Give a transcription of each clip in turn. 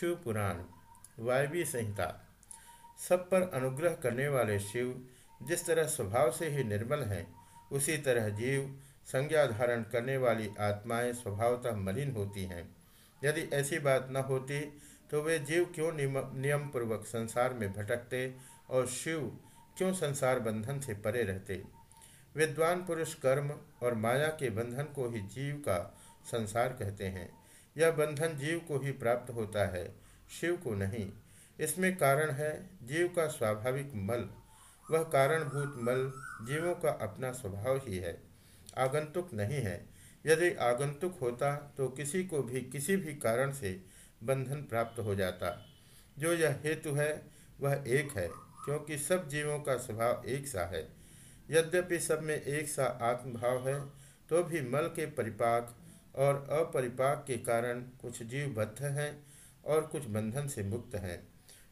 शिव पुराण वायवी संहिता, सब पर अनुग्रह करने वाले शिव जिस तरह स्वभाव से ही निर्मल हैं, उसी तरह जीव संज्ञा धारण करने वाली आत्माएँ स्वभावतः मलिन होती हैं। यदि ऐसी बात न होती तो वे जीव क्यों नियम पूर्वक संसार में भटकते और शिव क्यों संसार बंधन से परे रहते? विद्वान पुरुष कर्म और माया के बंधन को ही जीव का संसार कहते हैं। यह बंधन जीव को ही प्राप्त होता है, शिव को नहीं। इसमें कारण है जीव का स्वाभाविक मल। वह कारणभूत मल जीवों का अपना स्वभाव ही है। आगंतुक नहीं है। यदि आगंतुक होता तो किसी को भी किसी भी कारण से बंधन प्राप्त हो जाता। जो यह हेतु है, वह एक है, क्योंकि सब जीवों का स्वभाव एक सा है। यद्यपि सब में एक सा आत्मभाव है तो भी मल के परिपाक और अपरिपाक के कारण कुछ जीव बद्ध हैं और कुछ बंधन से मुक्त हैं।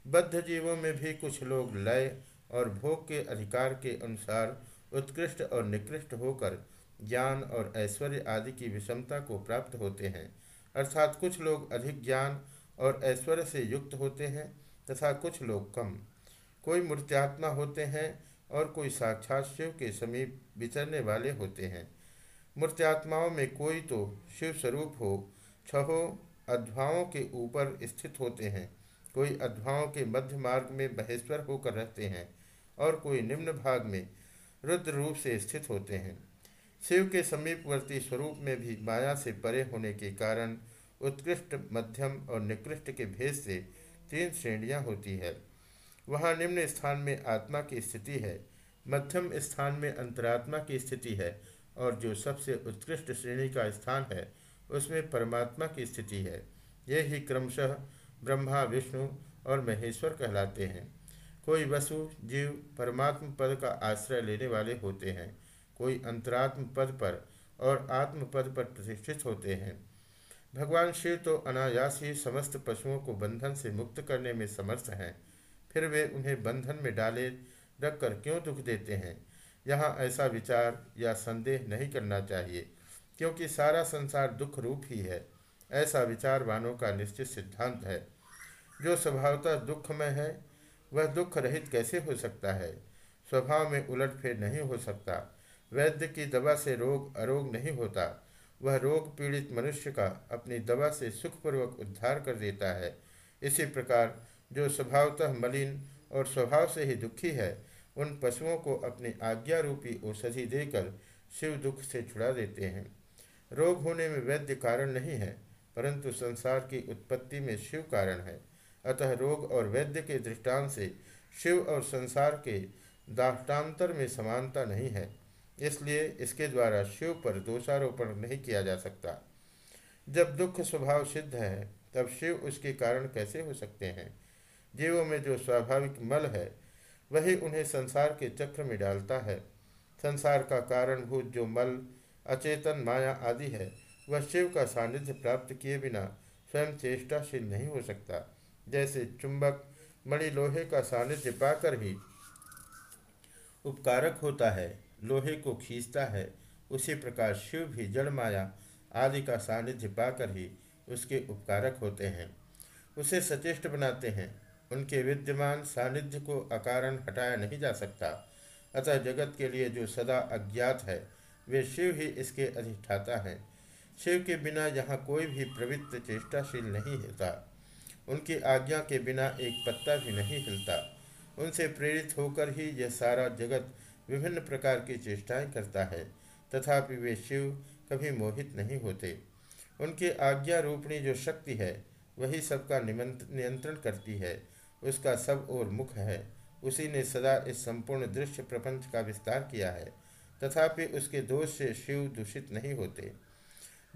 बद्ध जीवों में भी कुछ लोग लय और भोग के अधिकार के अनुसार उत्कृष्ट और निकृष्ट होकर ज्ञान और ऐश्वर्य आदि की विषमता को प्राप्त होते हैं। अर्थात कुछ लोग अधिक ज्ञान और ऐश्वर्य से युक्त होते हैं तथा कुछ लोग कम। कोई मूर्त्यात्मा होते हैं और कोई साक्षात शिव के समीप विचरने वाले होते हैं। मूर्त्यात्माओं में कोई तो शिव स्वरूप हो, छहो अध्वाओं के ऊपर स्थित होते हैं। कोई अध्वाओं के मध्य मार्ग में महेश्वर होकर रहते हैं और कोई निम्न भाग में रुद्र रूप से स्थित होते हैं। शिव के समीपवर्ती स्वरूप में भी माया से परे होने के कारण उत्कृष्ट मध्यम और निकृष्ट के भेद से तीन श्रेणियाँ होती है। वहाँ निम्न स्थान में आत्मा की स्थिति है, मध्यम स्थान में अंतरात्मा की स्थिति है और जो सबसे उत्कृष्ट श्रेणी का स्थान है, उसमें परमात्मा की स्थिति है। ये ही क्रमशः ब्रह्मा, विष्णु और महेश्वर कहलाते हैं। कोई वसु, जीव परमात्म पद का आश्रय लेने वाले होते हैं। कोई अंतरात्म पद पर और आत्म पद पर प्रतिष्ठित होते हैं। भगवान शिव तो अनायास ही समस्त पशुओं को बंधन से मुक्त करने में समर्थ हैं। फिर वे उन्हें बंधन में डाले रखकर क्यों दुख देते हैं? यहाँ ऐसा विचार या संदेह नहीं करना चाहिए, क्योंकि सारा संसार दुख रूप ही है। ऐसा विचारवानों का निश्चित सिद्धांत है। जो स्वभावतः दुख में है, वह दुख रहित कैसे हो सकता है? स्वभाव में उलटफेर नहीं हो सकता। वैद्य की दवा से रोग अरोग नहीं होता। वह रोग पीड़ित मनुष्य का अपनी दवा से सुखपूर्वक उद्धार कर देता है। इसी प्रकार, जो स्वभावतः मलिन और स्वभाव से ही दुखी है उन पशुओं को अपनी आज्ञा रूपी औषधि देकर शिव दुख से छुड़ा देते हैं। रोग होने में वैद्य कारण नहीं है, परंतु संसार की उत्पत्ति में शिव कारण है। अतः रोग और वैद्य के दृष्टांत से शिव और संसार के दाष्टान्तर में समानता नहीं है, इसलिए इसके द्वारा शिव पर दोषारोपण नहीं किया जा सकता। जब दुख स्वभाव सिद्ध है, तब शिव उसके कारण कैसे हो सकते हैं? जीवों में जो स्वाभाविक मल है वही उन्हें संसार के चक्र में डालता है। संसार का कारणभूत जो मल, अचेतन, माया आदि है, वह शिव का सानिध्य प्राप्त किए बिना स्वयं चेष्टाशील नहीं हो सकता। जैसे चुंबक मणि लोहे का सानिध्य पाकर ही उपकारक होता है, लोहे को खींचता है, उसी प्रकार शिव भी जड़ माया आदि का सानिध्य पाकर ही उसके उपकारक होते हैं। उसे सचेष्ट बनाते हैं। उनके विद्यमान सानिध्य को अकारण हटाया नहीं जा सकता। अतः जगत के लिए जो सदा अज्ञात है, वे शिव ही इसके अधिष्ठाता हैं। शिव के बिना यहाँ कोई भी प्रवृत्त चेष्टाशील नहीं होता। उनकी आज्ञा के बिना एक पत्ता भी नहीं हिलता। उनसे प्रेरित होकर ही यह सारा जगत विभिन्न प्रकार की चेष्टाएँ करता है, तथापि वे शिव कभी मोहित नहीं होते। उनकी आज्ञा रूपणी जो शक्ति है, वही सबका नियंत्रण करती है। उसका सब और मुख है। उसी ने सदा इस संपूर्ण दृश्य प्रपंच का विस्तार किया है, तथापि उसके दोष से शिव दूषित नहीं होते।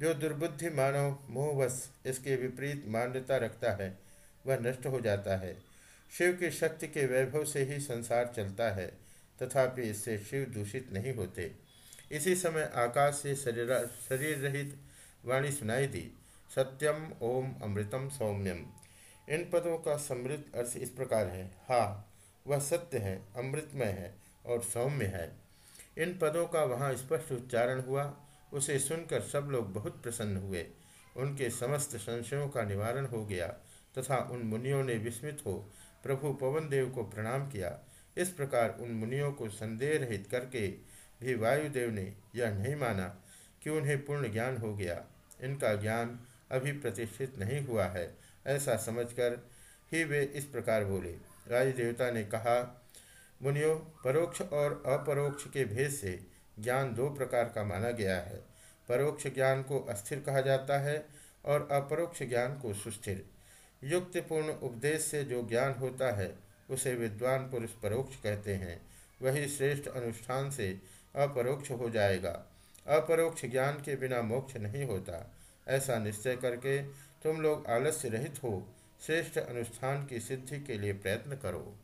जो दुर्बुद्धि मानव मोहवश इसके विपरीत मान्यता रखता है, वह नष्ट हो जाता है। शिव की शक्ति के वैभव से ही संसार चलता है, तथापि इससे शिव दूषित नहीं होते। इसी समय आकाश से शरीर शरीर रहित वाणी सुनाई दी, सत्यम ओम अमृतम सौम्यम। इन पदों का समृद्ध अर्थ इस प्रकार है। हा, वह सत्य है, अमृतमय है और सौम्य है। इन पदों का वहाँ स्पष्ट उच्चारण हुआ। उसे सुनकर सब लोग बहुत प्रसन्न हुए। उनके समस्त संशयों का निवारण हो गया तथा उन मुनियों ने विस्मित हो प्रभु पवन देव को प्रणाम किया। इस प्रकार उन मुनियों को संदेह रहित करके भी वायुदेव ने यह नहीं माना कि उन्हें पूर्ण ज्ञान हो गया। इनका ज्ञान अभी प्रतिष्ठित नहीं हुआ है। ऐसा समझकर ही वे इस प्रकार बोले। वायु देवता ने कहा, मुनियो, परोक्ष और अपरोक्ष के भेद से ज्ञान दो प्रकार का माना गया है। परोक्ष ज्ञान को अस्थिर कहा जाता है और अपरोक्ष ज्ञान को सुस्थिर। युक्तिपूर्ण उपदेश से जो ज्ञान होता है, उसे विद्वान पुरुष परोक्ष कहते हैं। वही श्रेष्ठ अनुष्ठान से अपरोक्ष हो जाएगा। अपरोक्ष ज्ञान के बिना मोक्ष नहीं होता। ऐसा निश्चय करके तुम लोग आलस्य रहित हो। श्रेष्ठ अनुष्ठान की सिद्धि के लिए प्रयत्न करो।